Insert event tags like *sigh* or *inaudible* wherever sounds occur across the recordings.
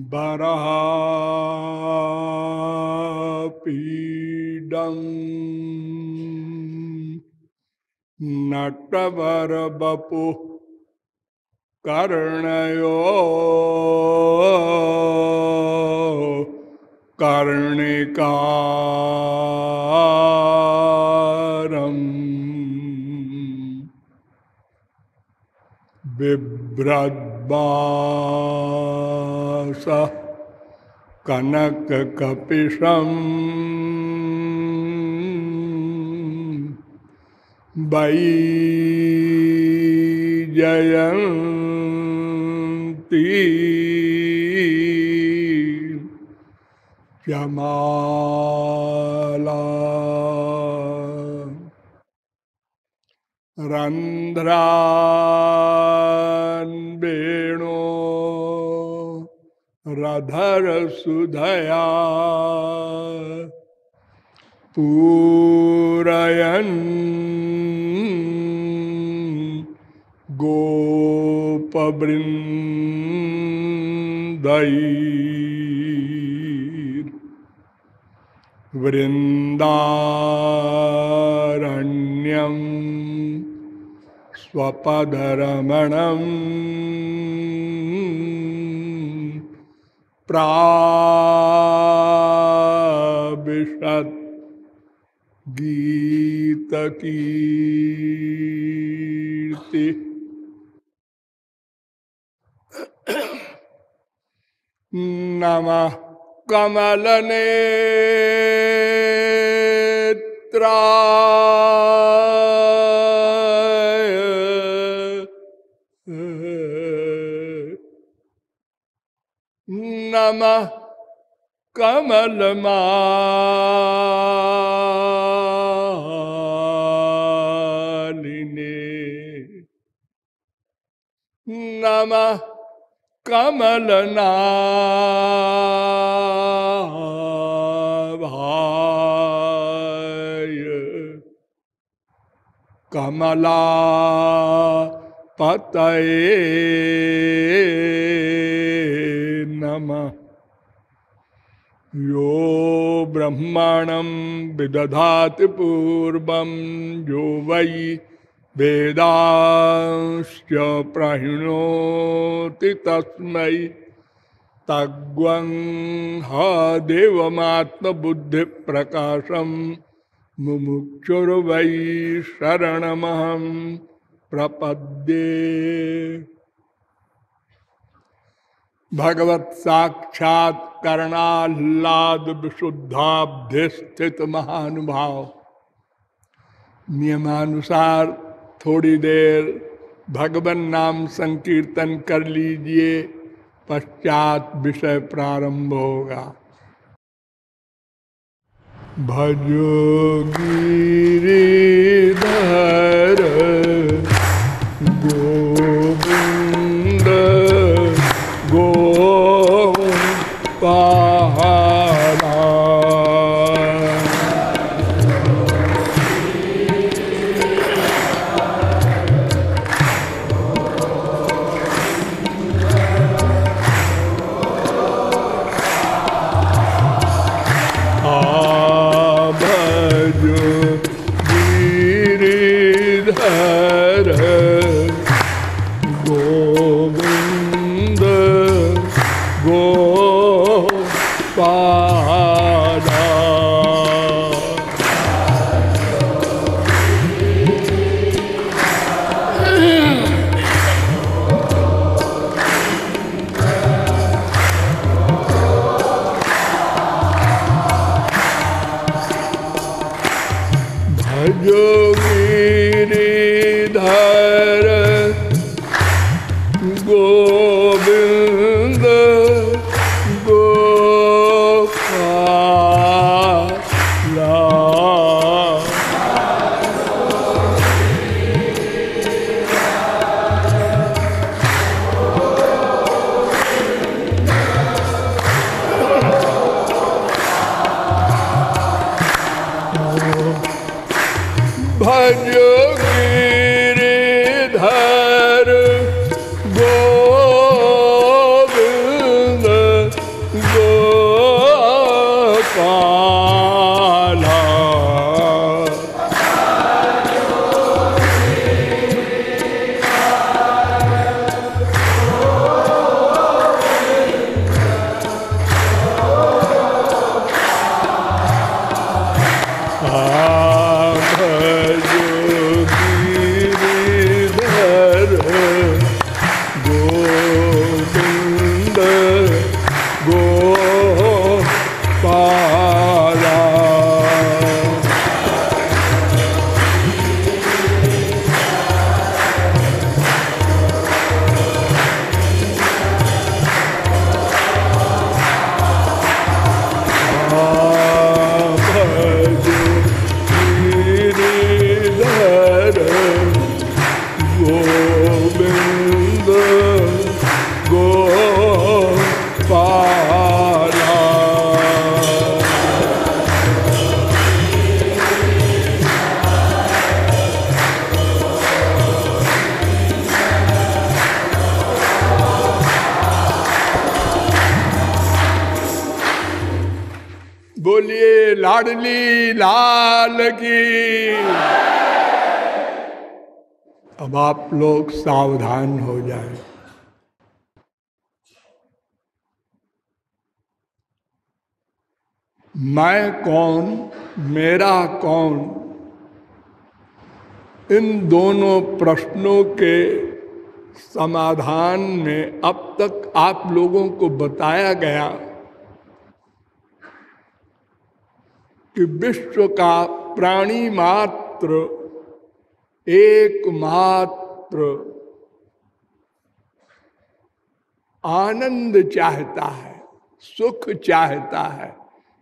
बरहापीडम् नटवरबपु कर्णयो कर्णिकारम् बिभ्रद्वास कनककपिशम् वैजयन्ती श्यमाला रन्ध्रान् वेणो। रधरसुधया। पूरयन् गोपवृन्दैर् वृन्दारण्यं स्वपदरमणम् प्राविशत् गीतकीर्ति। नमः कमलनेत्राय। नमः कमलमालिने। नमः कमलनाभाय। कमला पतये नमः। यो ब्रह्माणं विदधाति पूर्वं, यो वै वेदांश्च प्रहिणोति तस्मै। तग्वं ह देवमात्मबुद्धिप्रकाशं, मुमुक्षुर्वै शरणमहं प्रपद्ये। भगवत साक्षात करणाह्लाद विशुद्धाब्धि स्थित महानुभाव। नियमानुसार थोड़ी देर भगवान नाम संकीर्तन कर लीजिए, पश्चात विषय प्रारंभ होगा। भजो गिरिधर। लोग सावधान हो जाएँ। मैं कौन, मेरा कौन? इन दोनों प्रश्नों के समाधान में अब तक आप लोगों को बताया गया कि विश्व का प्राणी मात्र एकमात्र आनंद चाहता है, सुख चाहता है,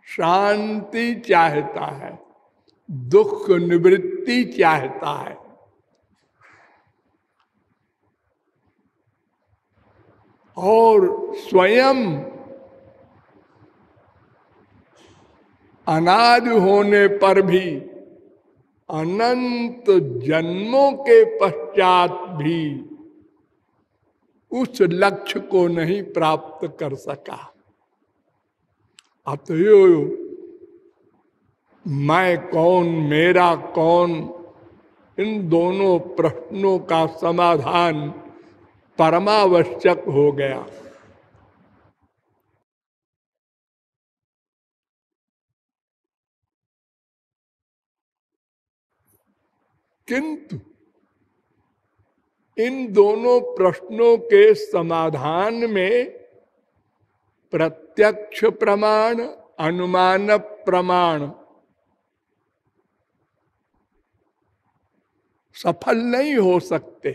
शांति चाहता है, दुख निवृत्ति चाहता है। और स्वयं अनाद होने पर भी अनंत जन्मों के पश्चात भी उस लक्ष्य को नहीं प्राप्त कर सका। अतएव मैं कौन, मेरा कौन, इन दोनों प्रश्नों का समाधान परमावश्यक हो गया। किंतु इन दोनों प्रश्नों के समाधान में प्रत्यक्ष प्रमाण, अनुमान प्रमाण सफल नहीं हो सकते,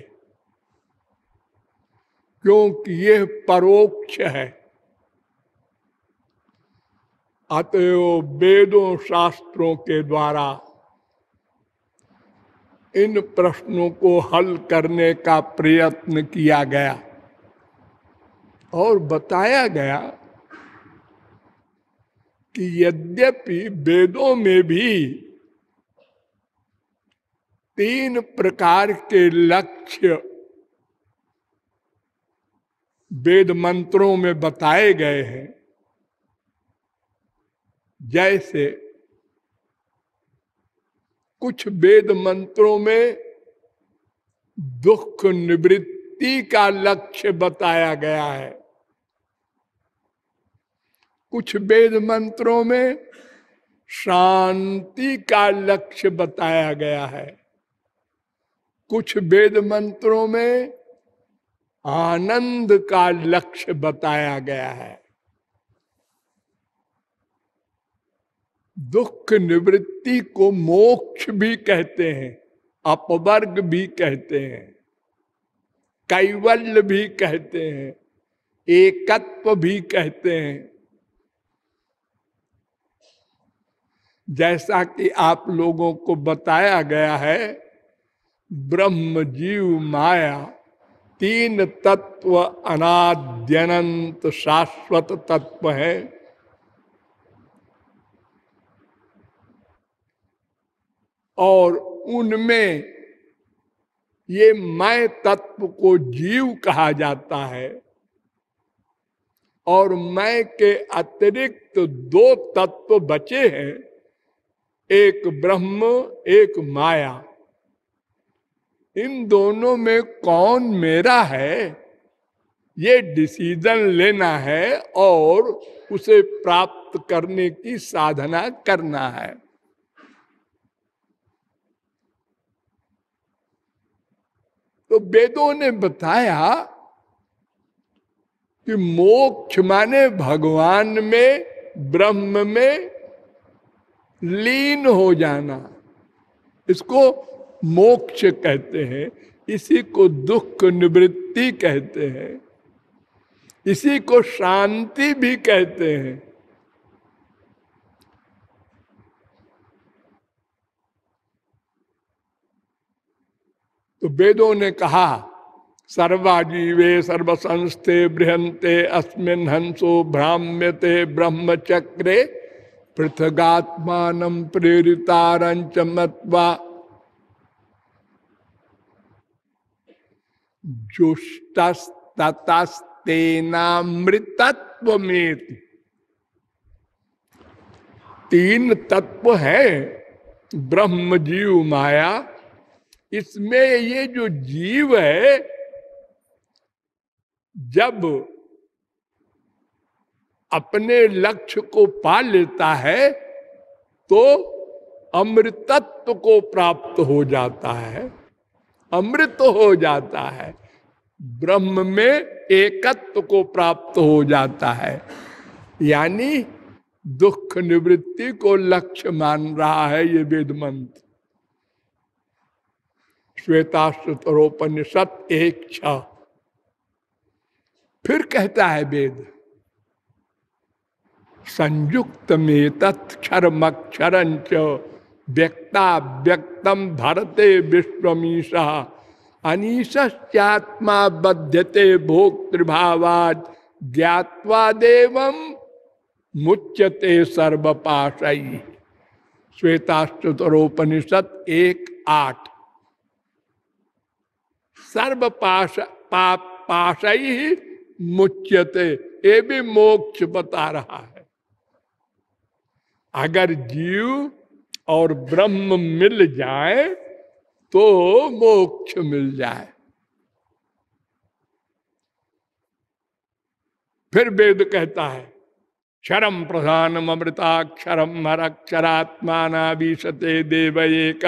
क्योंकि यह परोक्ष है। अतएव वेदों शास्त्रों के द्वारा इन प्रश्नों को हल करने का प्रयत्न किया गया। और बताया गया कि यद्यपि वेदों में भी तीन प्रकार के लक्ष्य वेद मंत्रों में बताए गए हैं, जैसे कुछ वेद मंत्रों में दुख निवृत्ति का लक्ष्य बताया गया है। कुछ वेद मंत्रों में शांति का लक्ष्य बताया गया है। कुछ वेद मंत्रों में आनंद का लक्ष्य बताया गया है। दुख निवृत्ति को मोक्ष भी कहते हैं, अपवर्ग भी कहते हैं, कैवल्य भी कहते हैं, एकत्व भी कहते हैं। जैसा कि आप लोगों को बताया गया है, ब्रह्म जीव माया, तीन तत्व अनाद्यनंत शाश्वत तत्व है। और उनमें ये मैं तत्व को जीव कहा जाता है और मैं के अतिरिक्त दो तत्व बचे हैं, एक ब्रह्म, एक माया। इन दोनों में कौन मेरा है, ये डिसीज़न लेना है और उसे प्राप्त करने की साधना करना है। तो वेदों ने बताया कि मोक्ष माने भगवान में, ब्रह्म में लीन हो जाना। इसको मोक्ष कहते हैं, इसी को दुख निवृत्ति कहते हैं, इसी को शांति भी कहते हैं। तो वेदों ने कहा, सर्वाजीवे सर्वसंस्थे बृहंते अस्मिन हंसो भ्राम्यते ब्रह्मचक्रे, पृथगात्मान प्रेरितारंच मत्वा। जुष्टस्तस्तेनामृतत्व में तीन तत्व है ब्रह्म जीव माया इसमें ये जो जीव है, जब अपने लक्ष्य को पा लेता है तो अमृतत्व को प्राप्त हो जाता है। अमृत हो जाता है। ब्रह्म में एकत्व को प्राप्त हो जाता है। यानी दुख निवृत्ति को लक्ष्य मान रहा है ये वेद मंत्र श्वेताश्रोपनिषद एक छ। फिर कहता है वेद संयुक्त में तत्क्षरमक्षरंच व्यक्ता व्यक्तम भरते विश्वमीशा अनीश्चात्मा बध्यते भोक्तृभावाद ज्ञावा देव मुच्यते सर्वपाशयी श्वेताश्चतरोपनिषद एक आठ। सर्वपाश पाप पाशयी मुच्यते। ये भी मोक्ष बता रहा है। अगर जीव और ब्रह्म मिल जाए तो मोक्ष मिल जाए। फिर वेद कहता है क्षरम प्रधानम अमृताक्षरम हरक्षरात्मा विशते देव एक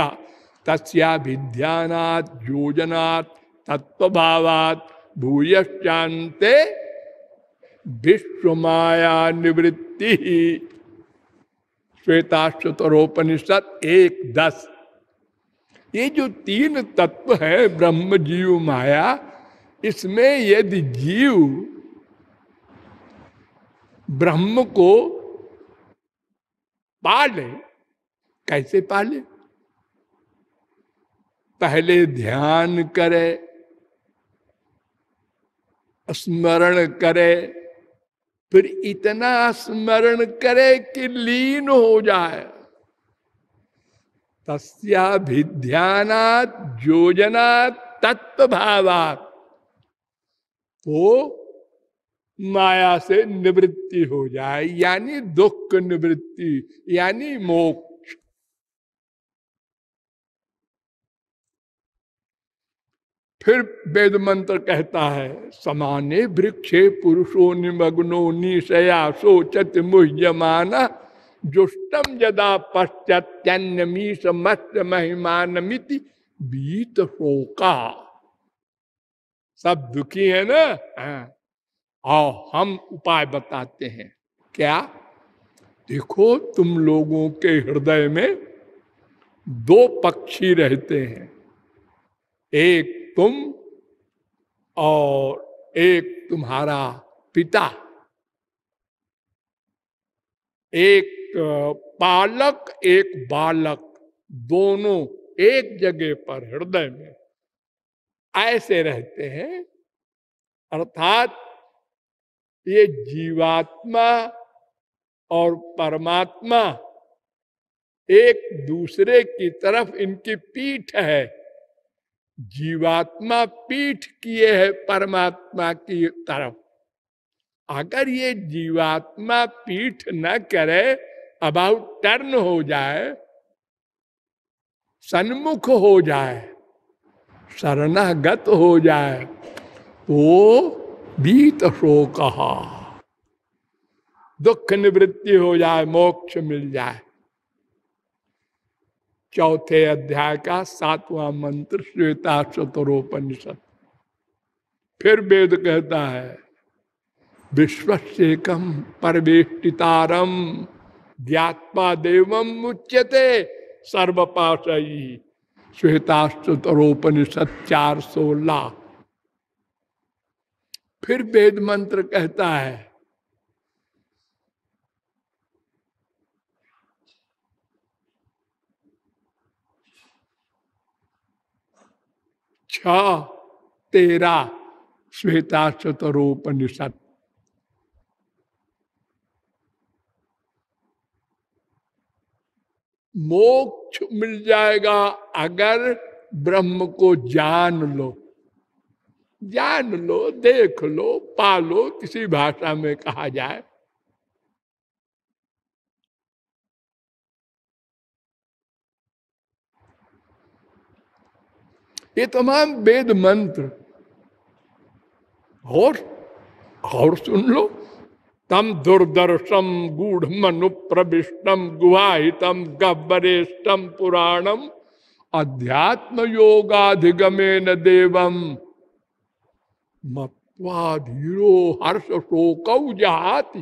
तस्याभिध्यानात् योजनात् तत्वभावात भूयश्चांते विश्व माया निवृत्ति ही श्वेताश्वतरोपनिषद एक दस ये जो तीन तत्व है, ब्रह्म, जीव, माया, इसमें यदि जीव ब्रह्म को पाले, कैसे पाले? पहले ध्यान करे स्मरण करे, फिर इतना स्मरण करे कि लीन हो जाए। तस्याभिध्याना योजना तत्व भावात तो माया से निवृत्ति हो जाए, यानी दुख निवृत्ति, यानी मोक्ष। फिर वेद मंत्र कहता है, समाने वृक्षे पुरुषो निमग्नो निशया सोचत मुह्यमाना जुष्टम जदा पश्चात्यन्यमीश मत्स्य महिमान मिति बीत शोका। सब दुखी है ना? हाँ। आओ, हम उपाय बताते हैं। क्या? देखो, तुम लोगों के हृदय में दो पक्षी रहते हैं। एक तुम और एक तुम्हारा पिता। एक पालक, एक बालक, दोनों एक जगह पर हृदय में ऐसे रहते हैं, अर्थात ये जीवात्मा और परमात्मा एक दूसरे की तरफ़ इनकी पीठ है। जीवात्मा पीठ किए है परमात्मा की तरफ़। अगर ये जीवात्मा पीठ न करे अबाउट टर्न हो जाए, सन्मुख हो जाए, शरणागत हो जाए तो बीत शोक दुख निवृत्ति हो जाए, मोक्ष मिल जाए। चौथे अध्याय का सातवां मंत्र श्वेता शतरोपनिषद फिर वेद कहता है विश्वसेकम परवेष्टितारम ज्ञात्मा देवम मुच्यते सर्वपाशयी। श्वेताश्चतरोपनिषद चार सोलह। फिर वेद मंत्र कहता है छ तेरा श्वेता चतरोपनिषद मोक्ष मिल जाएगा अगर ब्रह्म को जान लो। जान लो, देख लो, पालो, किसी भाषा में कहा जाए। ये तमाम वेद मंत्र। और और सुन लो। तम दुर्दर्शम गूढ़ मनु प्रविष्टम गुहाहितम गब्बरेष्टम पुराणम अध्यात्म योगाधिगमे न देवम। मत्वाधीरो हर्ष शोक जहाती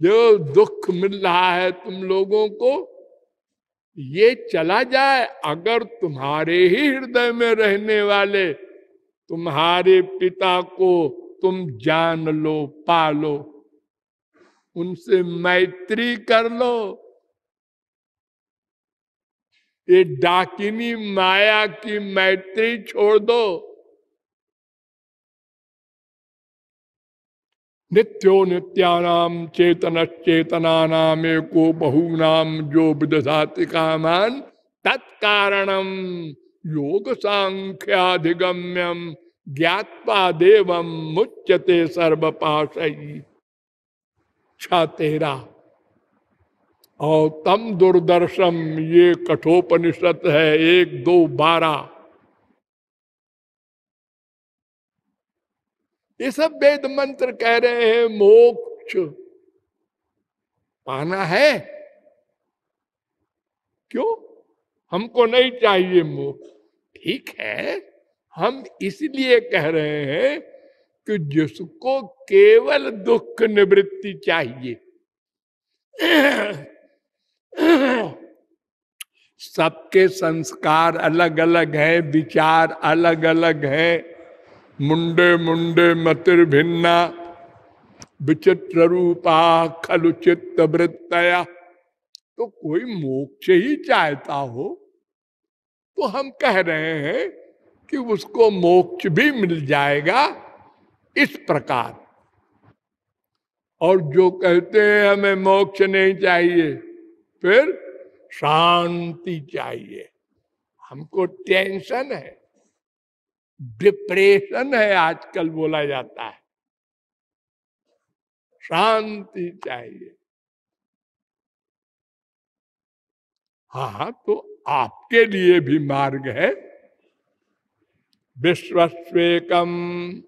जो दुख मिल रहा है तुम लोगों को। ये चला जाए, अगर तुम्हारे ही हृदय में रहने वाले तुम्हारे पिता को तुम जान लो, पालो। उनसे मैत्री कर लो। ये डाकिनी माया की मैत्री छोड़ दो। नित्यो नित्यानाम चेतन चेतना नाम को बहुनाम जो विदधाति कामान तत्कारणम योग सांख्याधिगम्यम ज्ञात्वा देवम मुच्यते सर्वपाशयी छ तेरा। और तम दुर्दर्शम ये कठोपनिषद है, एक दो बारह ये सब वेद मंत्र कह रहे हैं, मोक्ष। पाना है? क्यों? हमको नहीं चाहिए मोक्ष। ठीक है, हम इसलिए कह रहे हैं कि जिसको केवल दुख निवृत्ति चाहिए। सबके संस्कार अलग अलग है, विचार अलग अलग है। मुंडे मुंडे मतिर भिन्ना, विचित्र रूपा खलु चित्त वृत्तया। तो कोई मोक्ष ही चाहता हो तो हम कह रहे हैं कि उसको मोक्ष भी मिल जाएगा इस प्रकार। और जो कहते हैं हमें मोक्ष नहीं चाहिए, फिर शांति चाहिए। हमको टेंशन है। डिप्रेशन है आजकल बोला जाता है। शांति चाहिए। हाँ तो आपके लिए भी मार्ग है। विश्वस्वेकम।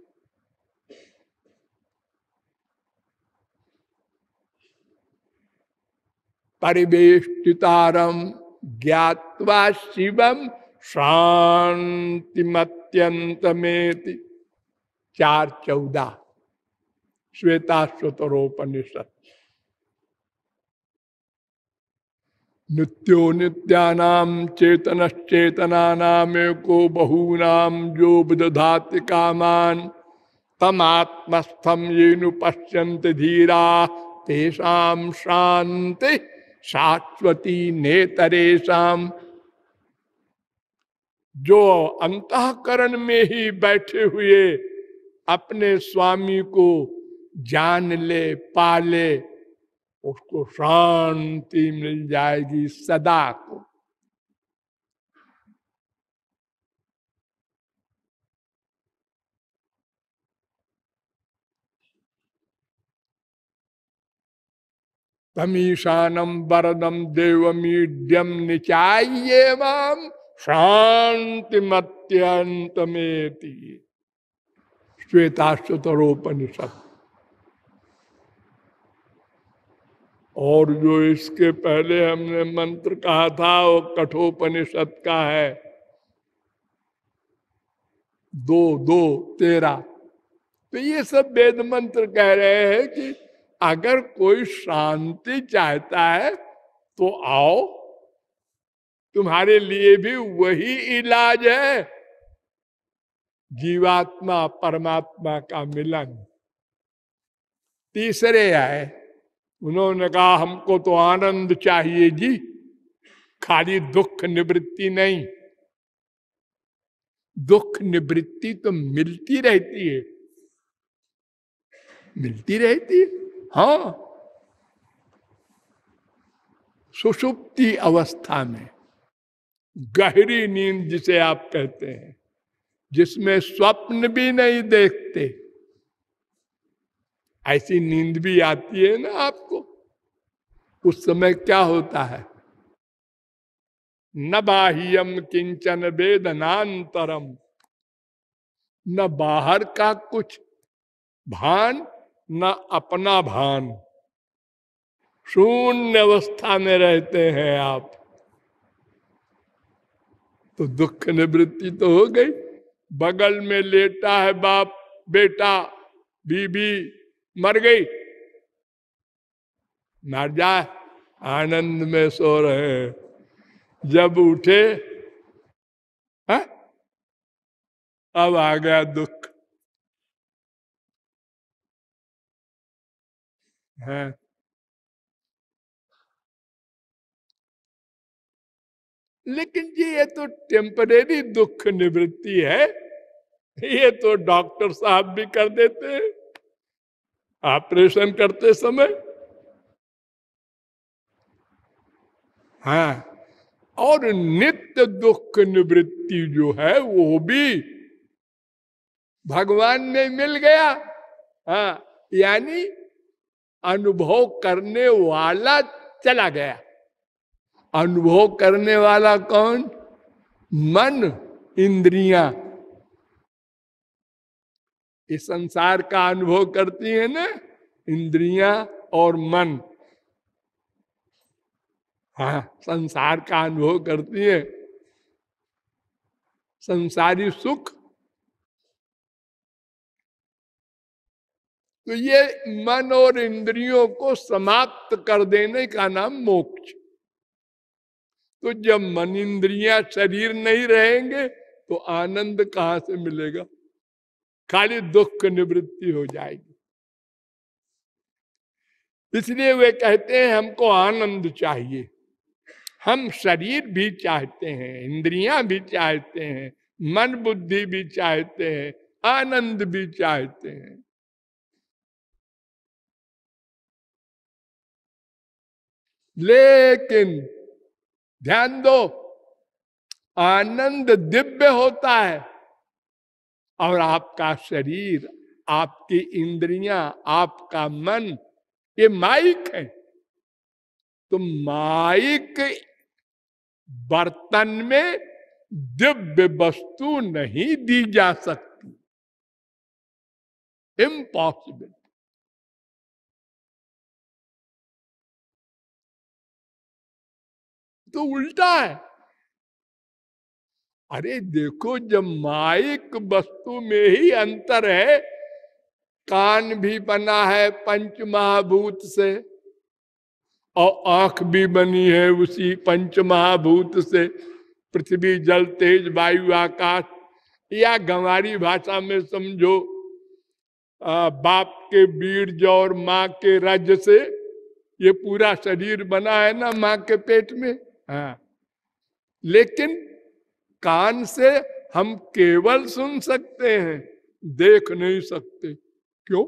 परिवेष्टितारम ज्ञावा शिवम शांतिमत्यंतमेति। चार चौदह। श्वेता स्वतरोपनिषद नित्यो नित्यानाम चेतन चेतना को बहूनाम जो विदधाति कामान तम आत्मस्थम ये पश्यंत धीरा। तेषा शांति शाश्वती नेतरेशम जो अंतकरण में ही बैठे हुए अपने स्वामी को जान ले पाले उसको शांति मिल जाएगी सदा को। तमीशानम वरदम देवमीड्यम निचाइये माम शांति मत्यंतमेति श्वेताश्वतरोपनिषद। और जो इसके पहले हमने मंत्र कहा था, वो कठोपनिषद का है। दो दो, तेरा। तो ये सब वेद मंत्र कह रहे हैं कि अगर कोई शांति चाहता है तो आओ तुम्हारे लिए भी वही इलाज है। जीवात्मा परमात्मा का मिलन। तीसरे आए, उन्होंने कहा, हमको तो आनंद चाहिए जी। खाली दुख निवृत्ति नहीं। दुख निवृत्ति तो मिलती रहती है। मिलती रहती है हाँ। सुषुप्ति अवस्था में गहरी नींद जिसे आप कहते हैं, जिसमें स्वप्न भी नहीं देखते, ऐसी नींद भी आती है ना आपको? उस समय क्या होता है? न बाह्यम किंचन वेदनांतरम। न बाहर का कुछ भान, न अपना भान। शून्य अवस्था में रहते हैं आप। तो दुख निवृत्ति तो हो गई। बगल में लेटा है बाप, बेटा, बीबी, मर गई। मर जाए, आनंद में सो रहे हैं। जब उठे, है? अब आ गया दुख। है। लेकिन जी, ये तो टेम्परेरी दुख निवृत्ति है। ये तो डॉक्टर साहब भी कर देते हैं। ऑपरेशन करते समय। हाँ और नित्य दुख निवृत्ति जो है, वो भी भगवान में मिल गया। हाँ यानी अनुभव करने वाला चला गया। अनुभव करने वाला कौन? मन, इंद्रिया। इस संसार का अनुभव करती है ना, इंद्रिया और मन। हाँ संसार का अनुभव करती है। संसारी सुख। तो ये मन और इंद्रियों को समाप्त कर देने का नाम मोक्ष। तो जब मन इंद्रिया शरीर नहीं रहेंगे तो आनंद कहाँ से मिलेगा? खाली दुख निवृत्ति हो जाएगी। इसलिए वे कहते हैं, हमको आनंद चाहिए। हम शरीर भी चाहते हैं, इंद्रियाँ भी चाहते हैं, मन बुद्धि भी चाहते हैं, आनंद भी चाहते हैं। लेकिन ध्यान दो, आनंद दिव्य होता है। और आपका शरीर, आपकी इंद्रियाँ, आपका मन, ये माइक है। तो माइक बर्तन में दिव्य वस्तु नहीं दी जा सकती। इम्पॉसिबल तो उल्टा है। अरे देखो जब माइक वस्तु में ही अंतर है कान भी बना है पंच महाभूत से और आँख भी बनी है उसी पंच महाभूत से। पृथ्वी जल तेज वायु आकाश या गंवारी भाषा में समझो आ, बाप के बीर्ज और माँ के राज्य से ये पूरा शरीर बना है ना माँ के पेट में? हाँ। लेकिन कान से हम केवल सुन सकते हैं, देख नहीं सकते। क्यों?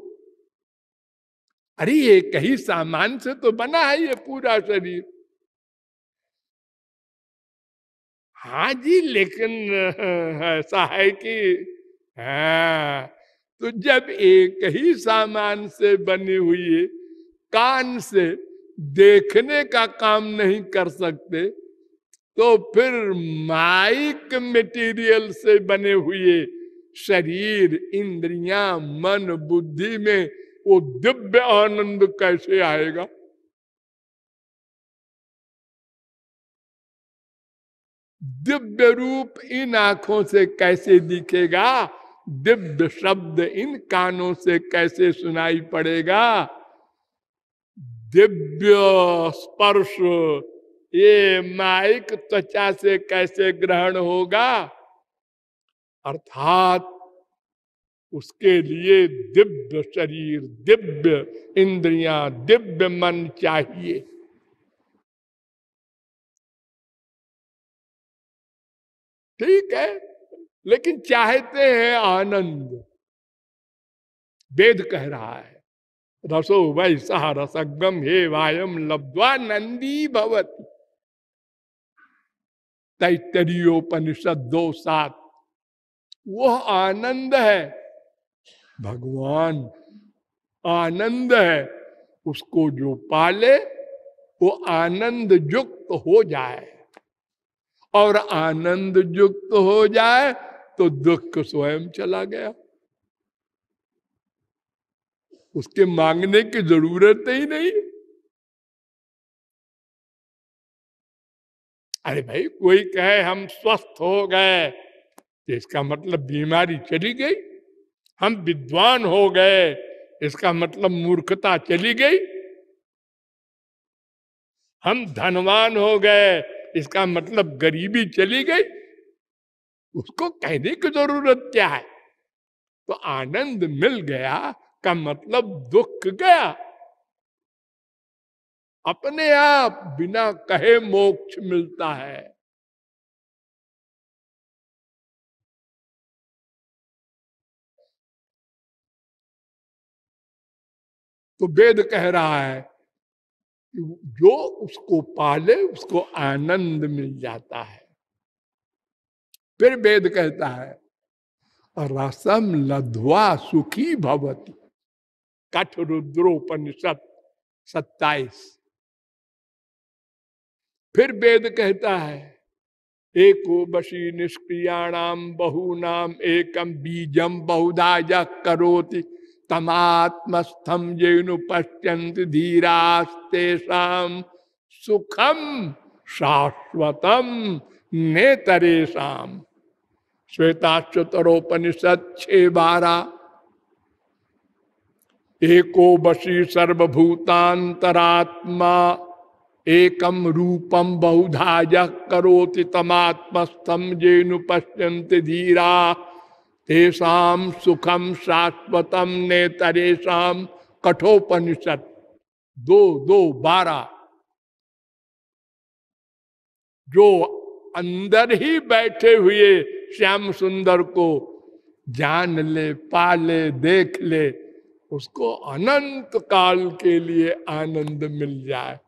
अरे एक ही सामान से तो बना है ये पूरा शरीर। हाँ जी, लेकिन *laughs* ऐसा है कि हाँ तो जब एक ही सामान से बनी हुई कान से देखने का काम नहीं कर सकते तो फिर माइक मटेरियल से बने हुए शरीर, इंद्रियाँ, मन, बुद्धि में वो दिव्य आनंद कैसे आएगा? दिव्य रूप इन आँखों से कैसे दिखेगा? दिव्य शब्द इन कानों से कैसे सुनाई पड़ेगा? दिव्य स्पर्श, ये माइक त्वचा से कैसे ग्रहण होगा? अर्थात उसके लिए दिव्य शरीर, दिव्य इंद्रियाँ, दिव्य मन चाहिए। ठीक है, लेकिन चाहते हैं आनंद। वेद कह रहा है रसो वैसा रसगम हे वायम लब्ध्वा नंदी भवती। तैतरीयोपनिषद दो सात वह आनंद है। भगवान आनंद है। उसको जो पाले, वो आनंद युक्त हो जाए। और आनंद युक्त हो जाए तो दुख स्वयं चला गया। उसके मांगने की ज़रूरत ही नहीं। अरे भाई, कोई कहे हम स्वस्थ हो गए तो इसका मतलब बीमारी चली गई, हम विद्वान हो गए, इसका मतलब मूर्खता चली गई। हम धनवान हो गए, इसका मतलब गरीबी चली गई। उसको कहने की ज़रूरत क्या है? तो आनंद मिल गया का मतलब दुख गया। अपने आप बिना कहे मोक्ष मिलता है। तो वेद कह रहा है कि जो उसको पाले, उसको आनंद मिल जाता है। फिर वेद कहता है रसम लध्वा सुखी भवती। कठ रुद्रोपनिषद सत्ताईस। फिर वेद कहता है, एको बशी निष्क्रियाणाम बहुनाम एकम बीजम बहुधा करोति। तमात्मस्थम जेनु पश्यंत धीरास्तेषाम सुखम शाश्वतम नेतरेशम श्वेताश्वतरोपनिषद छे बारह एको बशी सर्वभूतांतरात्मा एकम रूपम बहुधा करोति तमात्मस्थम जेनु पश्यंत धीरा। तेषाम सुखम शाश्वतम ने तरेशम कठोपनिषद दो दो बारह जो अंदर ही बैठे हुए श्याम सुंदर को जान ले, पाले, देख ले उसको अनंत काल के लिए आनंद मिल जाए।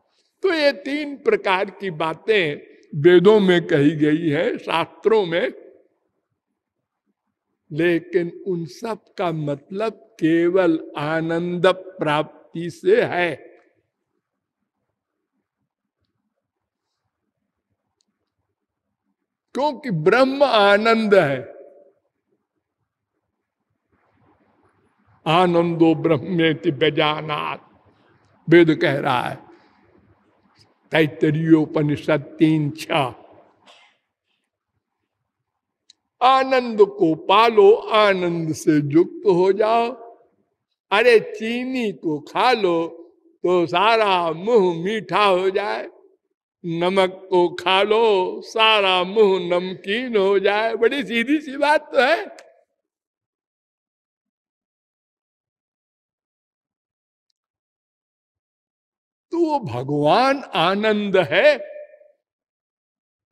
तो ये तीन प्रकार की बातें वेदों में कही गई है, शास्त्रों में। लेकिन उन सब का मतलब केवल आनंद प्राप्ति से है। क्योंकि ब्रह्म आनंद है। आनंदो ब्रह्मेति बेजानात। वेद कह रहा है तैतरीयोपनिषद तीन छ आनंद को पालो, आनंद से युक्त हो जाओ। अरे चीनी को खा लो तो सारा मुँह मीठा हो जाए। नमक को खा लो, सारा मुँह नमकीन हो जाए। बड़ी सीधी सी बात तो है। तो वो भगवान आनंद है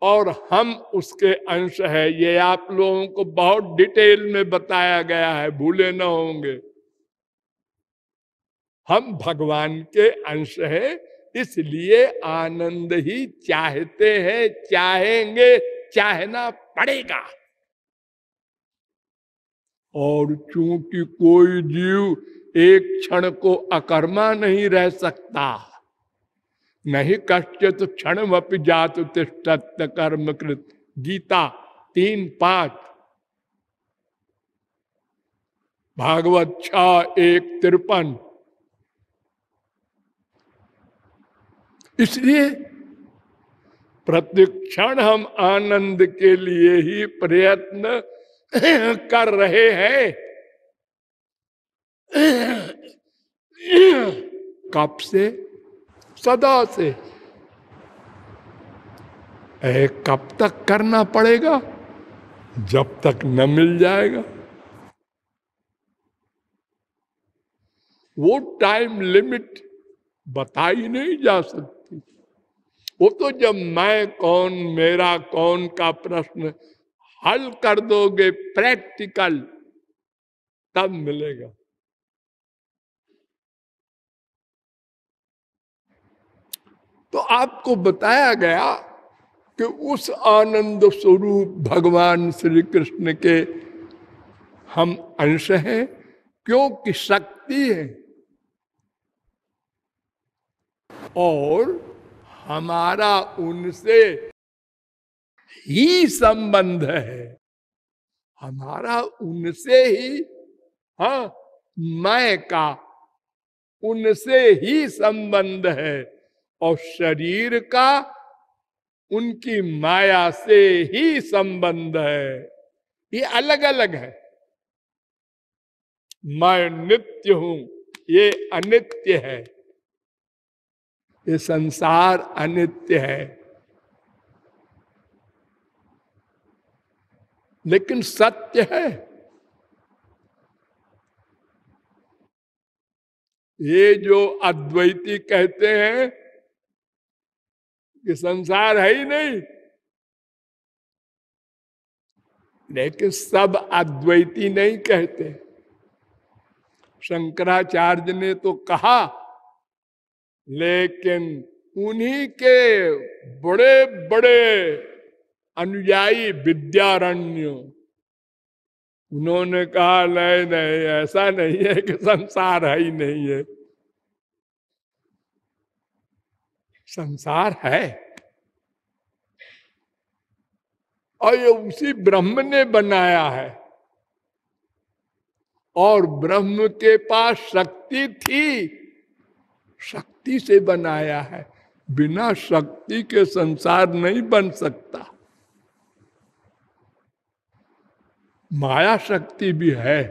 और हम उसके अंश है। ये आप लोगों को बहुत डिटेल में बताया गया है, भूले ना होंगे। हम भगवान के अंश है, इसलिए आनंद ही चाहते हैं। चाहेंगे, चाहना पड़ेगा। और चूँकि कोई जीव एक क्षण को अकर्मा नहीं रह सकता नहीं कश्चित क्षण वपि जात तिष्ठत कर्म कृत। गीता तीन पाँच भागवत छ एक तिरपन। इसलिए प्रतिक्षण हम आनंद के लिए ही प्रयत्न कर रहे हैं। कब से? सदा से। ए, कब तक करना पड़ेगा? जब तक न मिल जाएगा। वो टाइम लिमिट बताई नहीं जा सकती। वो तो जब मैं कौन मेरा कौन का प्रश्न हल कर दोगे प्रैक्टिकल तब मिलेगा। तो आपको बताया गया कि उस आनंद स्वरूप भगवान श्री कृष्ण के हम अंश हैं, क्योंकि शक्ति है। और हमारा उनसे ही संबंध है। हमारा उनसे ही हाँ मैं का उनसे ही संबंध है। और शरीर का उनकी माया से ही संबंध है। ये अलग अलग है। मैं नित्य हूँ, ये अनित्य है। ये संसार अनित्य है। लेकिन सत्य है। ये जो अद्वैती कहते हैं कि संसार है ही नहीं। लेकिन सब अद्वैती नहीं कहते। शंकराचार्य ने तो कहा, लेकिन उन्हीं के बड़े बड़े अनुयायी विद्यारण्य, उन्होंने कहा, नहीं नहीं, ऐसा नहीं है कि संसार है ही नहीं है। संसार है। और ये उसी ब्रह्म ने बनाया है। और ब्रह्म के पास शक्ति थी, शक्ति से बनाया है। बिना शक्ति के संसार नहीं बन सकता। माया शक्ति भी है।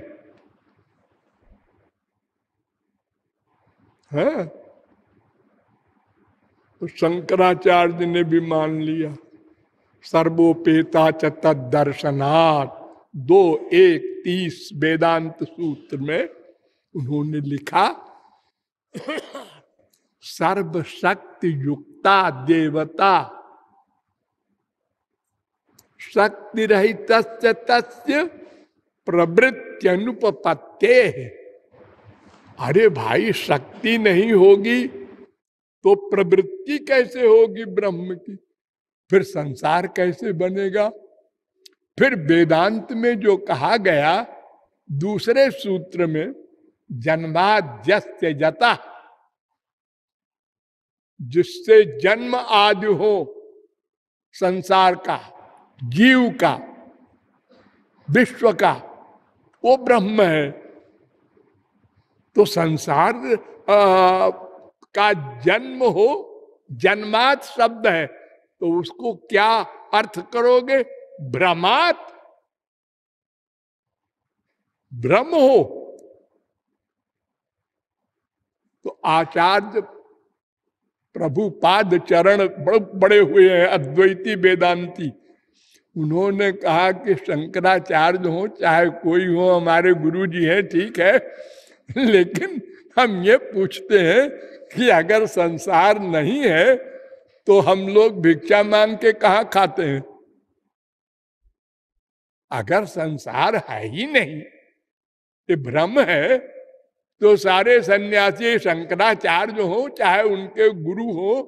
है? तो शंकराचार्य ने भी मान लिया। सर्वोपेता च दर्शनाथ दो एक तीस वेदांत सूत्र में उन्होंने लिखा सर्वशक्ति युक्ता देवता। शक्ति रहित तस्य प्रवृत्त्यनुपत्ते अरे भाई, शक्ति नहीं होगी। तो प्रवृत्ति कैसे होगी ब्रह्म की? फिर संसार कैसे बनेगा? फिर वेदांत में जो कहा गया दूसरे सूत्र में जन्माद्यस्य जता। जिससे जन्म आदि हो संसार का जीव का विश्व का वो ब्रह्म है। तो संसार आ, का जन्म हो, जन्मात शब्द है तो उसको क्या अर्थ करोगे? भ्रमात। ब्रह्म हो। तो आचार्य प्रभु पाद चरण बड़े हुए हैं, अद्वैती वेदांती। उन्होंने कहा कि शंकराचार्य हो, चाहे कोई हो, हमारे गुरु जी हैं, ठीक है, *laughs* लेकिन हम ये पूछते हैं कि अगर संसार नहीं है तो हम लोग भिक्षा मांग के कहा खाते हैं? अगर संसार है ही नहीं ये भ्रम है तो सारे सन्यासी शंकराचार्य हो, चाहे उनके गुरु हो,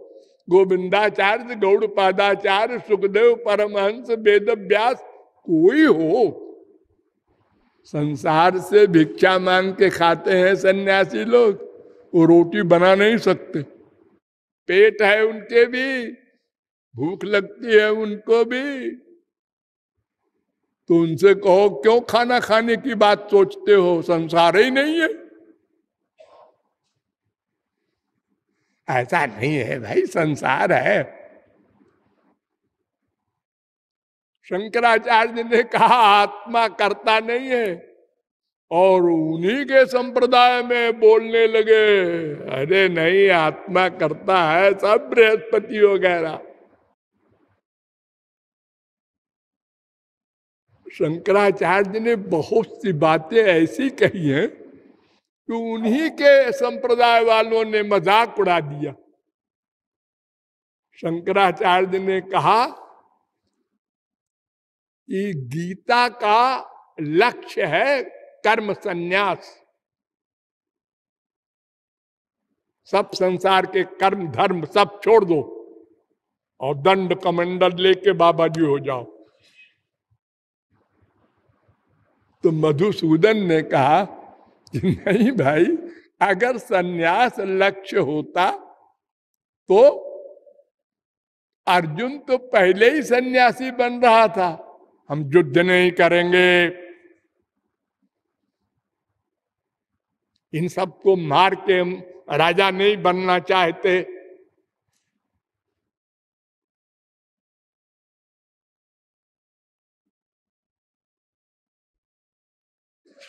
गोविंदाचार्य गौड़ पादाचार्य सुखदेव, परमहंस वेद व्यास कोई हो। संसार से भिक्षा मांग के खाते हैं सन्यासी लोग। वो रोटी बना नहीं सकते। पेट है उनके भी, भूख लगती है उनको भी। तो उनसे कहो, क्यों खाना खाने की बात सोचते हो? संसार ही नहीं है। ऐसा नहीं है भाई, संसार है। शंकराचार्य ने कहा, आत्मा करता नहीं है। और उन्हीं के संप्रदाय में बोलने लगे, अरे नहीं, आत्मा करता है सब बृहस्पति वगैरह शंकराचार्य ने बहुत सी बातें ऐसी कही हैं कि उन्हीं के संप्रदाय वालों ने मज़ाक उड़ा दिया। शंकराचार्य ने कहा कि गीता का लक्ष्य है कर्म संन्यास सब संसार के कर्म, धर्म सब छोड़ दो और दंड कमंडल लेके बाबा जी हो जाओ। तो मधुसूदन ने कहा कि नहीं भाई, अगर सन्यास लक्ष्य होता तो अर्जुन तो पहले ही सन्यासी बन रहा था। हम युद्ध नहीं करेंगे। इन सबको मार के हम राजा नहीं बनना चाहते।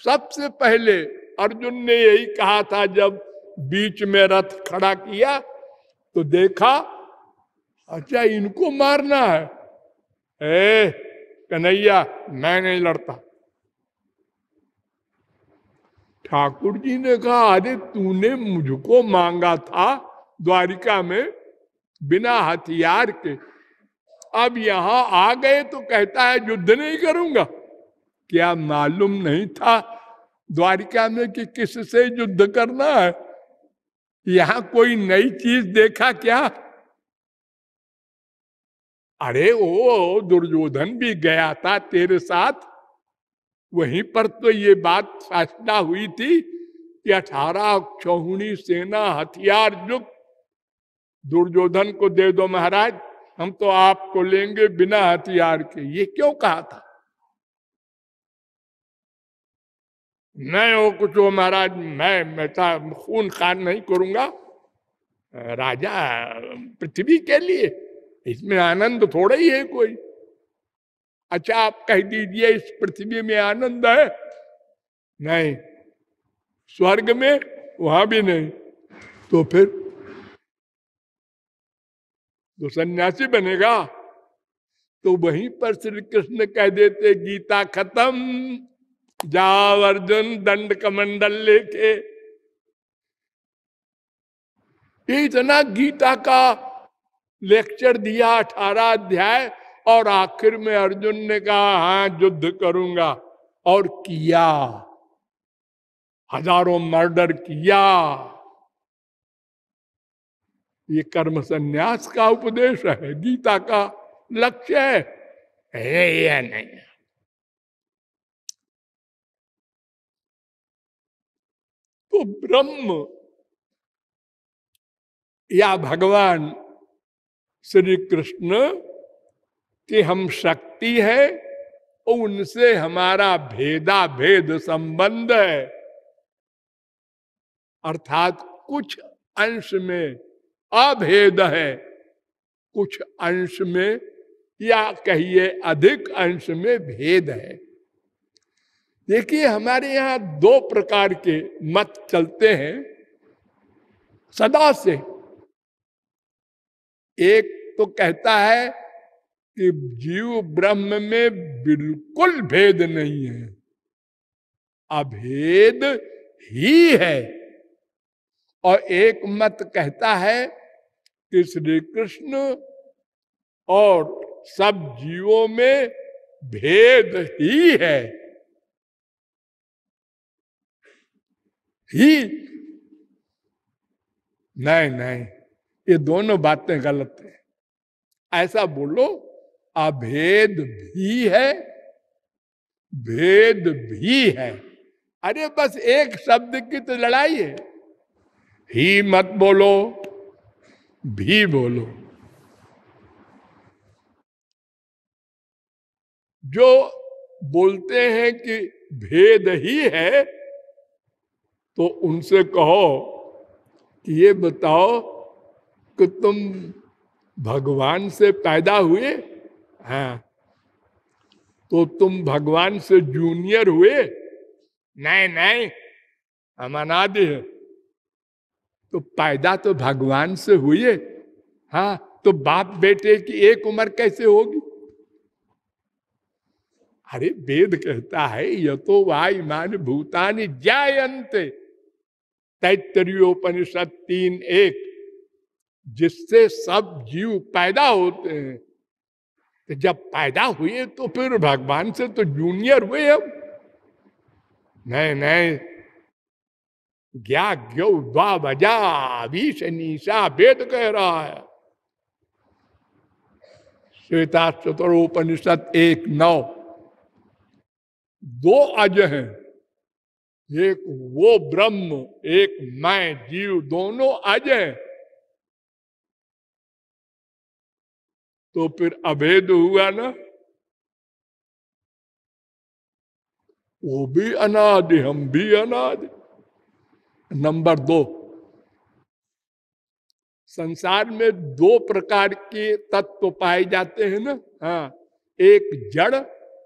सबसे पहले अर्जुन ने यही कहा था, जब बीच में रथ खड़ा किया तो देखा अच्छा इनको मारना है। ए, कन्हैया, मैं नहीं लड़ता। ठाकुर जी ने कहा, अरे, तूने मुझको मांगा था द्वारिका में बिना हथियार के। अब यहाँ आ गए तो कहता है, युद्ध नहीं करूँगा। क्या मालूम नहीं था द्वारिका में कि किससे युद्ध करना है। यहाँ कोई नई चीज़ देखा क्या? अरे, ओ, दुर्योधन भी गया था तेरे साथ। वहीं पर तो ये बात फैसला हुई थी कि अठारह चौहनी सेना हथियार युग दुर्योधन को दे दो महाराज, हम तो आपको लेंगे बिना हथियार के। ये क्यों कहा था? मैं वो कुछ वो महाराज, मैं बेटा खून खान नहीं करूँगा। राजा पृथ्वी के लिए, इसमें आनंद थोड़ा ही है कोई। अच्छा आप कह दीजिए, इस पृथ्वी में आनंद है? नहीं। स्वर्ग में वहाँ भी नहीं। तो फिर? तो सन्यासी बनेगा। तो वहीं पर श्री कृष्ण कह देते, गीता खत्म। जाओ अर्जुन, दंड कमंडल लेके। इतना गीता का लेक्चर दिया, अठारह अध्याय। और आखिर में अर्जुन ने कहा हाँ युद्ध करूँगा। और किया। हज़ारों मर्डर किया। ये कर्म संन्यास का उपदेश है, गीता का लक्ष्य है। ये नहीं? तो ब्रह्म या भगवान श्री कृष्ण की हम शक्ति है, उनसे हमारा भेदा भेद संबंध है। अर्थात कुछ अंश में अभेद है, कुछ अंश में या कहिए अधिक अंश में भेद है। देखिए, हमारे यहाँ दो प्रकार के मत चलते हैं। सदा से एक तो कहता है कि जीव ब्रह्म में बिल्कुल भेद नहीं है। अभेद ही है। और एक मत कहता है कि श्री कृष्ण और सब जीवों में भेद ही है। ही नहीं नहीं, ये दोनों बातें गलत है। ऐसा बोलो अभेद भी है, भेद भी है। अरे बस एक शब्द की तो लड़ाई है। ही मत बोलो, भी बोलो। जो बोलते हैं कि भेद ही है तो उनसे कहो कि ये बताओ कि तुम भगवान से पैदा हुए हाँ। तो तुम भगवान से जूनियर हुए? नहीं नहीं, हम अनादि है। तो पैदा तो भगवान से हुए हाँ। तो बाप बेटे की एक उम्र कैसे होगी? अरे, वेद कहता है यह तो वायुमान भूतानी जायंत तैतरीयोपनिषद तीन एक, जिससे सब जीव पैदा होते हैं। तो जब पैदा हुए तो फिर भगवान से तो जूनियर हुए हम। नहीं नहीं ज्ञा वेद कह रहा है। श्वेता चतुरोपनिषद एक नौ। दो अज हैं। एक वो ब्रह्म, एक मैं, जीव दोनों अज हैं। तो फिर अभेद हुआ ना। वो भी अनादि, हम भी अनादि। नंबर दो। संसार में दो प्रकार के तत्व पाए जाते हैं ना। हाँ एक जड़,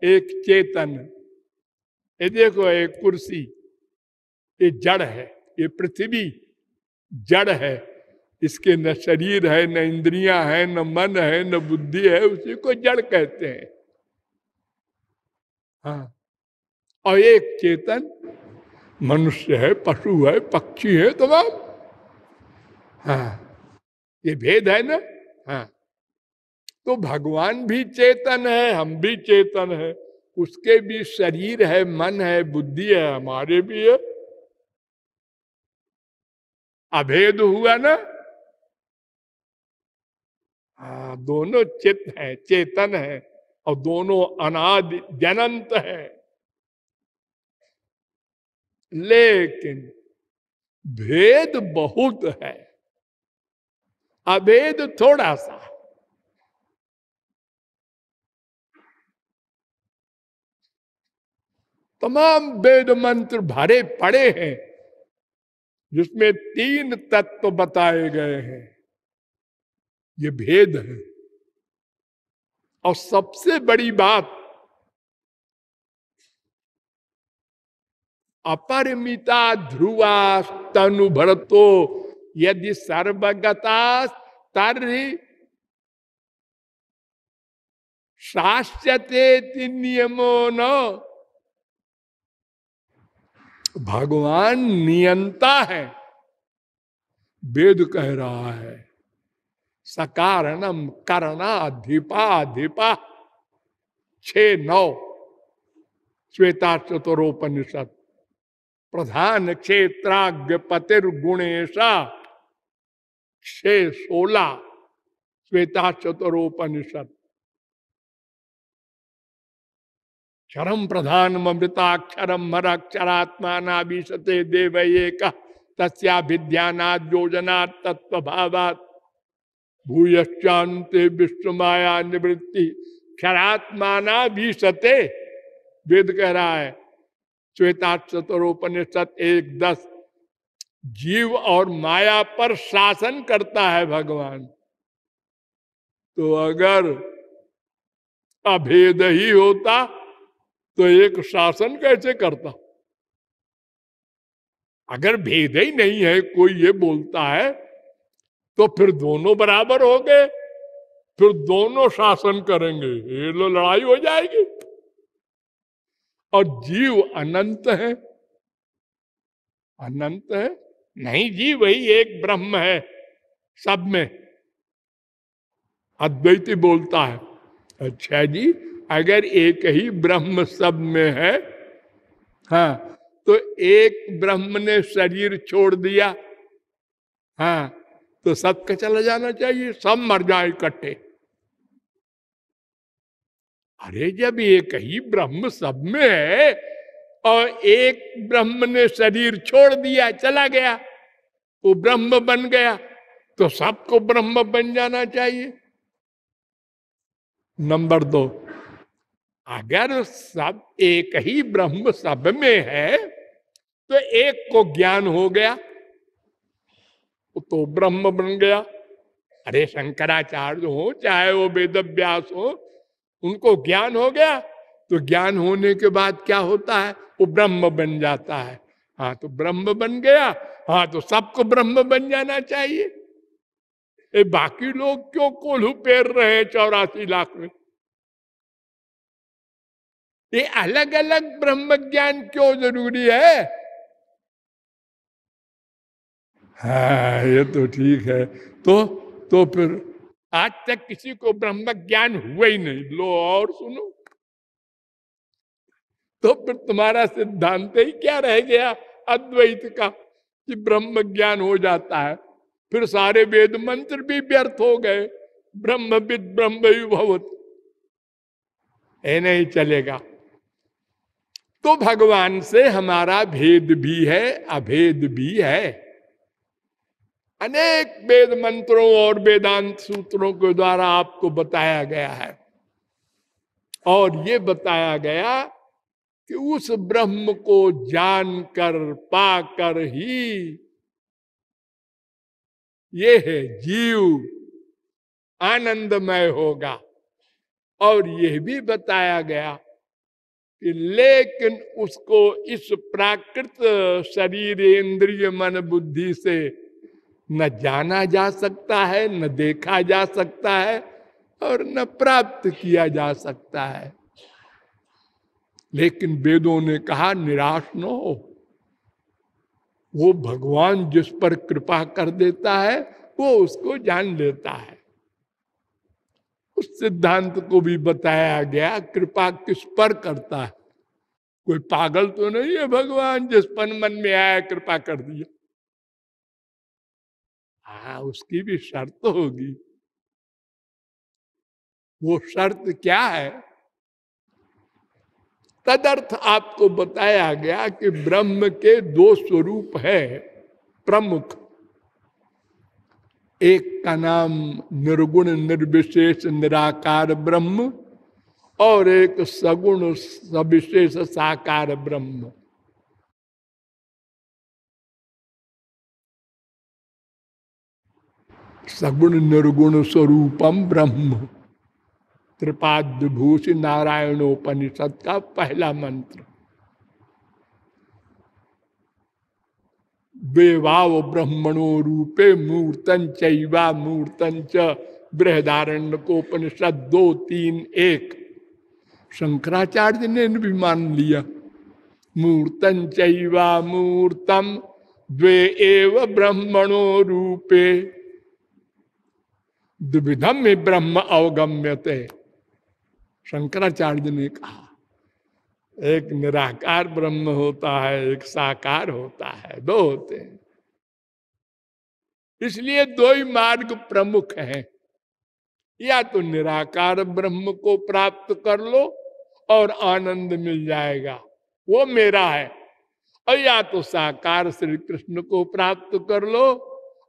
एक चेतन। ये देखो, एक कुर्सी। ये जड़ है, ये पृथ्वी जड़ है। इसके न शरीर है, न इंद्रियाँ है, न मन है, न बुद्धि है, उसी को जड़ कहते हैं। हाँ। और एक चेतन मनुष्य है, पशु है, पक्षी है, तमाम। हाँ। ये भेद है ना? हाँ। तो भगवान भी चेतन है, हम भी चेतन है। उसके भी शरीर है, मन है, बुद्धि है, हमारे भी है। अभेद हुआ ना? हाँ दोनों चित है, चेतन है और दोनों अनाद, जनंत है। लेकिन भेद बहुत है। अभेद थोड़ा सा तमाम वेद मंत्र भरे पड़े हैं, जिसमें तीन तत्व बताए गए हैं। ये भेद है। और सबसे बड़ी बात, अपरिमिता ध्रुवा तनु भरतो, यदि सर्वगता तर्हि शास्यते नियमो न। भगवान नियंता है, वेद कह रहा है। सकारणम करना धिपा छ नौ श्वेता चतुरोपनिषद प्रधान क्षेत्राग्य पतिर्गुणेशा छे सोलह श्वेता चतुरोपनिषद क्षरम प्रधान अमृताक्षरम मराक्षरात्मा नाभिशते देव एक तस्या विद्यानाथ योजना तत्व भावात भूयश्चांते विश्व माया निवृत्ति। क्षरात्माना भी सते वेद कह रहा है। श्वेता चतुरोपनिषद एक दस, जीव और माया पर शासन करता है भगवान। तो अगर अभेद ही होता तो एक शासन कैसे करता? अगर भेद ही नहीं है, कोई ये बोलता है तो फिर दोनों बराबर हो गए। फिर दोनों शासन करेंगे, ये लो लड़ाई हो जाएगी। और जीव अनंत है। अनंत है? नहीं जी, वही एक ब्रह्म है, सब में। अद्वैती बोलता है अच्छा जी, अगर एक ही ब्रह्म सब में है हाँ तो एक ब्रह्म ने शरीर छोड़ दिया हाँ तो सबके चला जाना चाहिए, सब मर जाए इकट्ठे। अरे जब एक ही ब्रह्म सब में है, और एक ब्रह्म ने शरीर छोड़ दिया, चला गया, वो ब्रह्म बन गया तो सबको ब्रह्म बन जाना चाहिए। नंबर दो, अगर सब एक ही ब्रह्म सब में है तो एक को ज्ञान हो गया तो ब्रह्म बन गया। अरे शंकराचार्य हो, चाहे वो वेद व्यास हो, उनको ज्ञान हो गया तो ज्ञान होने के बाद क्या होता है? वो ब्रह्म बन जाता है। हाँ तो ब्रह्म बन गया। हाँ तो सबको ब्रह्म बन जाना चाहिए। ए, बाकी लोग क्यों कोल्हू पेर रहे चौरासी लाख में? ये अलग अलग ब्रह्म ज्ञान क्यों ज़रूरी है? हाँ ये तो ठीक है। तो तो फिर आज तक किसी को ब्रह्म ज्ञान हुआ ही नहीं। लो, और सुनो। तो फिर तुम्हारा सिद्धांत ही क्या रह गया? अद्वैत का, कि ब्रह्म ज्ञान हो जाता है। फिर सारे वेद मंत्र भी व्यर्थ हो गए। ब्रह्म विद ब्रह्म भवत ये नहीं चलेगा। तो भगवान से हमारा भेद भी है, अभेद भी है। अनेक वेद मंत्रों और वेदांत सूत्रों के द्वारा आपको बताया गया है। और ये बताया गया कि उस ब्रह्म को जानकर, पाकर ही ये है जीव आनंदमय होगा। और यह भी बताया गया कि लेकिन उसको इस प्राकृत शरीर इंद्रिय मन बुद्धि से न जाना जा सकता है, न देखा जा सकता है और न प्राप्त किया जा सकता है। लेकिन वेदों ने कहा, निराश न हो। वो भगवान जिस पर कृपा कर देता है, वो उसको जान लेता है। उस सिद्धांत को भी बताया गया, कृपा किस पर करता है। कोई पागल तो नहीं है भगवान, जिस पर मन में आया, कृपा कर दिया। हाँ उसकी भी शर्त होगी। वो शर्त क्या है? तदर्थ आपको बताया गया कि ब्रह्म के दो स्वरूप है, प्रमुख। एक का नाम निर्गुण, निर्विशेष, निराकार ब्रह्म और एक सगुण, सविशेष, साकार ब्रह्म। सगुण निर्गुण स्वरूपम ब्रह्म। त्रिपाद्यभूषि नारायणोपनिषद का पहला मंत्र। बेवाव ब्रह्मणो रूपे मूर्तन चैवा मूर्तन च बृहदारण्य को उपनिषद दो तीन एक। शंकराचार्य ने भी मान लिया मूर्तन चैवा मूर्तम द्वे एव ब्रह्मणो रूपे। द्विधम में ब्रह्म अवगम्यते। शंकराचार्य ने कहा, एक निराकार ब्रह्म होता है, एक साकार होता है, दो होते हैं। इसलिए दो ही मार्ग प्रमुख हैं। या तो निराकार ब्रह्म को प्राप्त कर लो और आनंद मिल जाएगा, वो मेरा है। और या तो साकार श्री कृष्ण को प्राप्त कर लो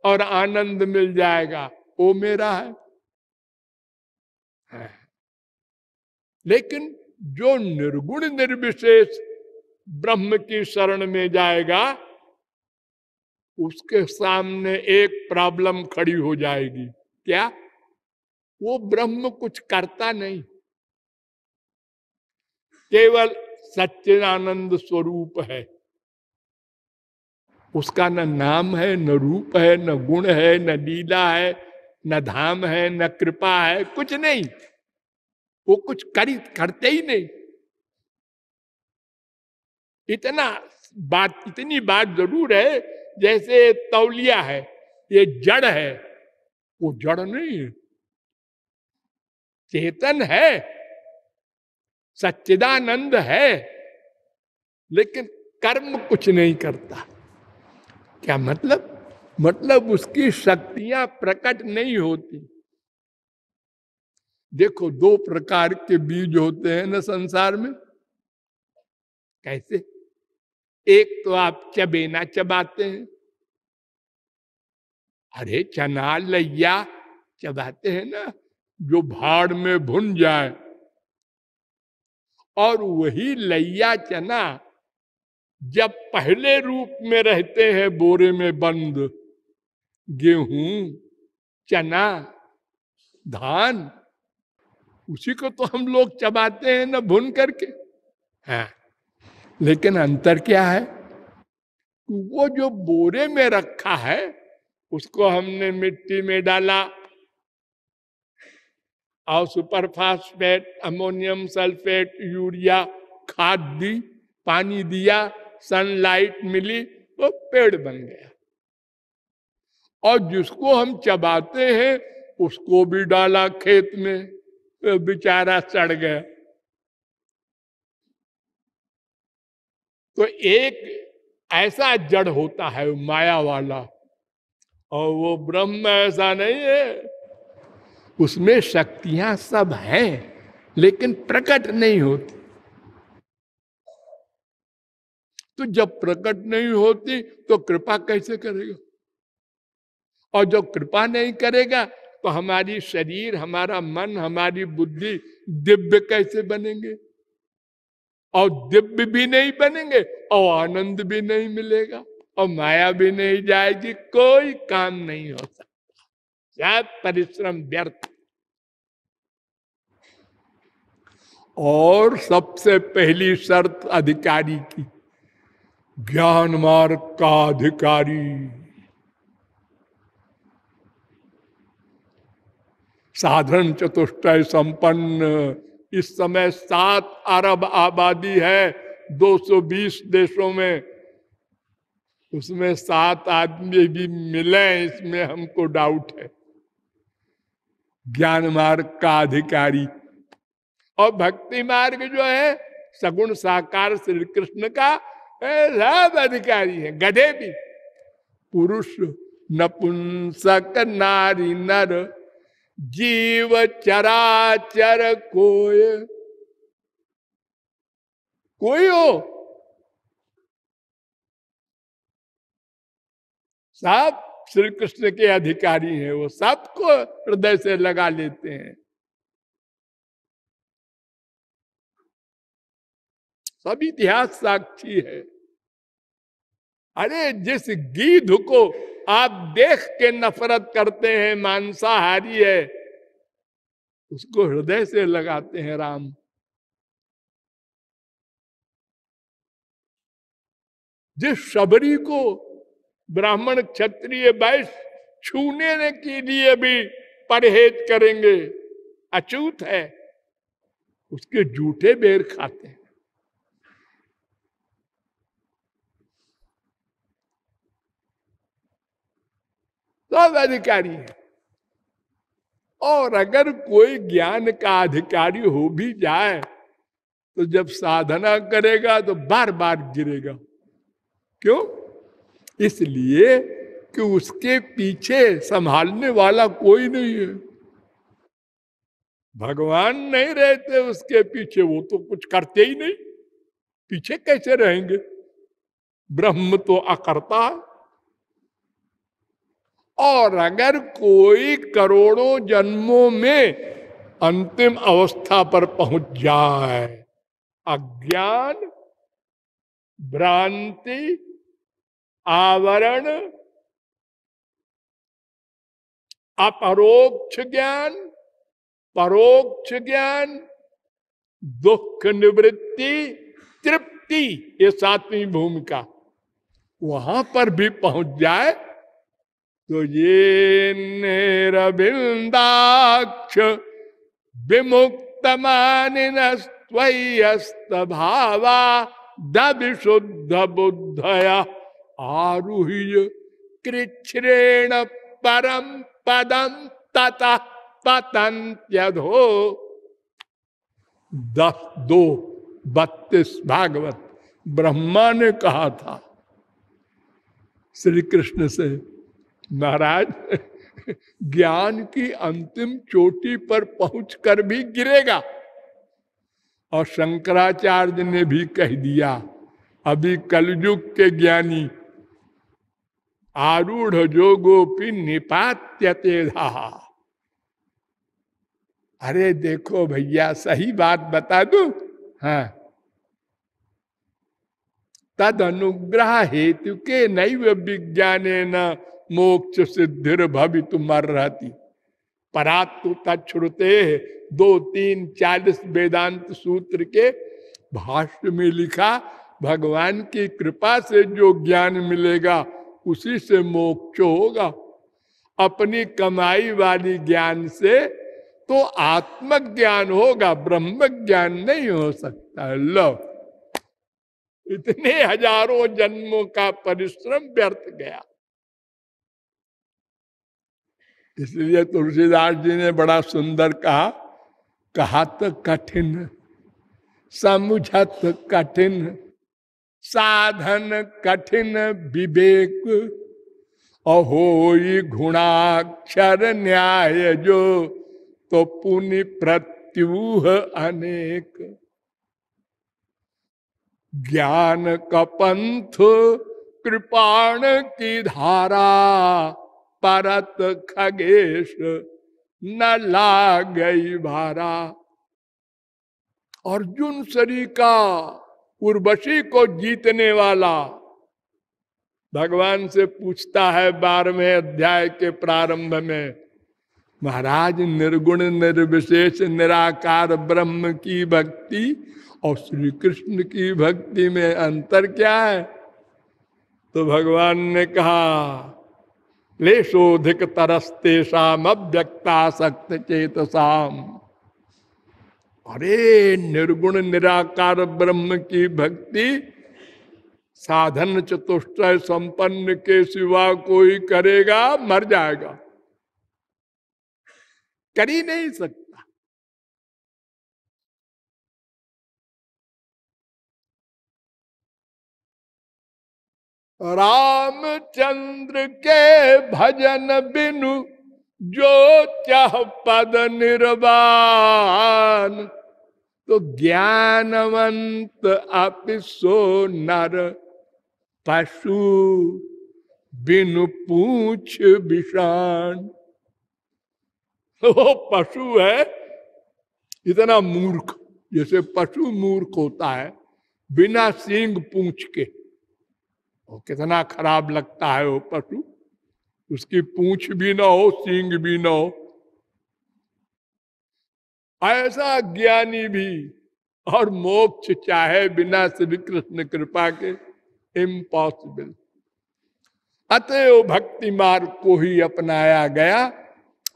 और आनंद मिल जाएगा वो मेरा है, है। लेकिन जो निर्गुण निर्विशेष ब्रह्म की शरण में जाएगा उसके सामने एक प्रॉब्लम खड़ी हो जाएगी। क्या? वो ब्रह्म कुछ करता नहीं। केवल सच्चिदानंद स्वरूप है। उसका न नाम है न रूप है न गुण है न लीला है न धाम है, न कृपा है, कुछ नहीं। वो कुछ कर, करते ही नहीं। इतना बात, इतनी बात ज़रूर है, जैसे तौलिया है, ये जड़ है। वो जड़ नहीं है। चेतन है, सच्चिदानंद है, लेकिन कर्म कुछ नहीं करता। क्या मतलब? मतलब उसकी शक्तियाँ प्रकट नहीं होती। देखो, दो प्रकार के बीज होते हैं ना संसार में। कैसे? एक तो आप चबेना चबाते हैं। अरे, चना लैया चबाते हैं ना, जो भाड़ में भुन जाए। और वही लैया चना जब पहले रूप में रहते हैं, बोरे में बंद। गेहूँ, चना, धान, उसी को तो हम लोग चबाते हैं ना भुन करके। हाँ लेकिन अंतर क्या है? वो जो बोरे में रखा है, उसको हमने मिट्टी में डाला। और superphosphate, ammonium sulphate, urea, खाद दी, पानी दिया, सनलाइट मिली, वो पेड़ बन गया। और जिसको हम चबाते हैं, उसको भी डाला खेत में तो बेचारा चढ़ गया। तो एक ऐसा जड़ होता है माया वाला, और वो ब्रह्म ऐसा नहीं है। उसमें शक्तियाँ सब हैं, लेकिन प्रकट नहीं होती। तो जब प्रकट नहीं होती तो कृपा कैसे करेगा? और जब कृपा नहीं करेगा तो हमारी शरीर, हमारा मन, हमारी बुद्धि दिव्य कैसे बनेंगे? और दिव्य भी नहीं बनेंगे, और आनंद भी नहीं मिलेगा, और माया भी नहीं जाएगी, कोई काम नहीं हो सकता। सब परिश्रम व्यर्थ। और सबसे पहली शर्त अधिकारी की, ज्ञान मार्ग का अधिकारी। साधन चतुष्टय संपन्न। इस समय सात अरब आबादी है 220 देशों में। उसमें सात आदमी भी मिले, इसमें हमको डाउट है। ज्ञान मार्ग का अधिकारी। और भक्ति मार्ग जो है, सगुण साकार श्री कृष्ण का सब अधिकारी है, गधे भी। पुरुष नपुंसक, नारी नर जीव चराचर कोय। कोई हो? सब श्री कृष्ण के अधिकारी हैं, वो सबको हृदय से लगा लेते हैं। सब इतिहास साक्षी है। अरे जिस गीध को आप देख के नफरत करते हैं, मांसाहारी है, उसको हृदय से लगाते हैं राम। जिस शबरी को ब्राह्मण क्षत्रिय वैश्य छूने के लिए भी परहेज करेंगे, अचूत है, उसके जूठे बेर खाते हैं। सब अधिकारी है। और अगर कोई ज्ञान का अधिकारी हो भी जाए तो जब साधना करेगा तो बार बार गिरेगा। क्यों? इसलिए कि उसके पीछे संभालने वाला कोई नहीं है। भगवान नहीं रहते उसके पीछे, वो तो कुछ करते ही नहीं। पीछे कैसे रहेंगे? ब्रह्म तो अकर्ता है। और अगर कोई करोड़ों जन्मों में अंतिम अवस्था पर पहुँच जाए, अज्ञान, भ्रांति, आवरण, अपरोक्ष ज्ञान, परोक्ष ज्ञान, दुख निवृत्ति, तृप्ति, ये सातवीं भूमिका, वहाँ पर भी पहुँच जाए तो मानिनस्त भावा दुद्ध बुद्धया आरुह्य कृच्छ्रेण परम पदम ततः पतंत्यधो दस दो, बत्तीस, भागवत, ब्रह्मा ने कहा था श्री कृष्ण से महाराज ज्ञान की अंतिम चोटी पर पहुंचकर भी गिरेगा। और शंकराचार्य ने भी कह दिया, अभी कलयुग के ज्ञानी, आरूढ़ जोगोपी निपात्यते अरे देखो भैया, सही बात बता दू? हाँ। तद अनुग्रह हेतु के नैव विज्ञान न मोक्ष सिद्धिर भवि मर रहती परातु तछ्रुते दो, तीन, चालीस वेदांत सूत्र के भाष्य में लिखा, भगवान की कृपा से जो ज्ञान मिलेगा, उसी से मोक्ष होगा। अपनी कमाई वाली ज्ञान से तो आत्मक ज्ञान होगा ब्रह्म ज्ञान नहीं हो सकता। लो। इतने हज़ारों जन्मों का परिश्रम व्यर्थ गया। इसलिए तुलसीदास जी ने बड़ा सुंदर कहा कहा तो कठिन, समझत कठिन, साधन कठिन विवेक अहो गुणाक्षर न्याय जो तो पुण्य प्रत्यूह अनेक। ज्ञान कपंथ, कृपाण की धारा परत खगेश न ला गई भारा। अर्जुन शरी का उर्वशी को जीतने वाला भगवान से पूछता है बारहवें अध्याय के प्रारंभ में, महाराज, निर्गुण, निर्विशेष, निराकार ब्रह्म की भक्ति और श्री कृष्ण की भक्ति में अंतर क्या है? तो भगवान ने कहा लेशोधिक तरस शाम अव्यक्ता सक्त चेतसाम अरे, निर्गुण, निराकार ब्रह्म की भक्ति, साधन चतुष्ट संपन्न के सिवा कोई करेगा, मर जाएगा। कर ही नहीं सकता। रामचंद्र के भजन बिनु जो चाह पद निर्वाण। तो ज्ञानवंत अपिसो नर पशु, बिनु पूछ विषाण। वो पशु है, इतना मूर्ख, जैसे पशु मूर्ख होता है, बिना सींग पूछ के। और कितना खराब लगता है वो पशु। उसकी पूछ भी ना हो, सींग भी ना हो। ऐसा ज्ञानी भी और मोक्ष चाहे बिना श्री कृष्ण कृपा के इम्पॉसिबल अतएव भक्ति मार्ग को ही अपनाया गया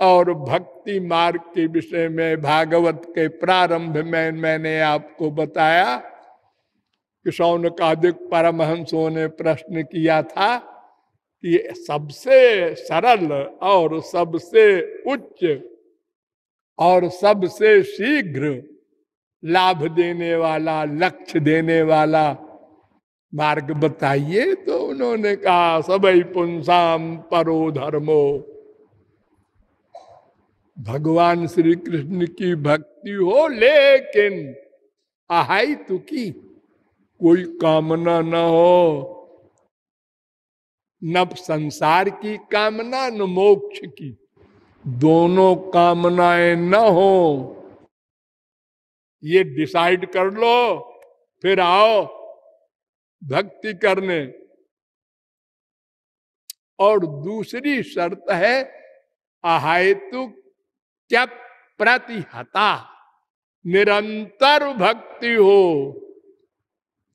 और भक्ति मार्ग के विषय में भागवत के प्रारंभ में मैंने आपको बताया कि कादिक परमहंसों ने प्रश्न किया था कि सबसे सरल और सबसे उच्च और सबसे शीघ्र लाभ देने वाला, लक्ष्य देने वाला मार्ग बताइए तो उन्होंने कहा, सबई पुंसाम परो धर्मो। भगवान श्री कृष्ण की भक्ति हो लेकिन आहाई तु की कोई कामना न हो। न संसार की कामना, न मोक्ष की। दोनों कामनाएँ न हो। ये डिसाइड कर लो, फिर आओ भक्ति करने। और दूसरी शर्त है, अहेतु क्या प्रतिहता? निरंतर भक्ति हो।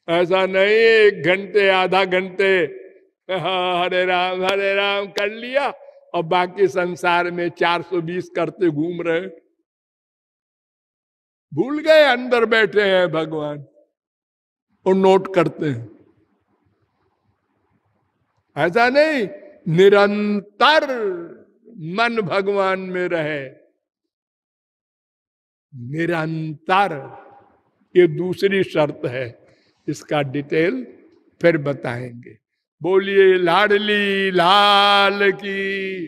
ऐसा नहीं, एक घंटे, आधा घंटे। हरे राम हरे राम, कर लिया। और बाकी संसार में 420 करते घूम रहे भूल गए, अंदर बैठे हैं भगवान। और नोट करते हैं। ऐसा नहीं, निरंतर मन भगवान में रहे। निरंतर, ये दूसरी शर्त है। इसका डिटेल फिर बताएँगे। बोलिए लाडली लाल की।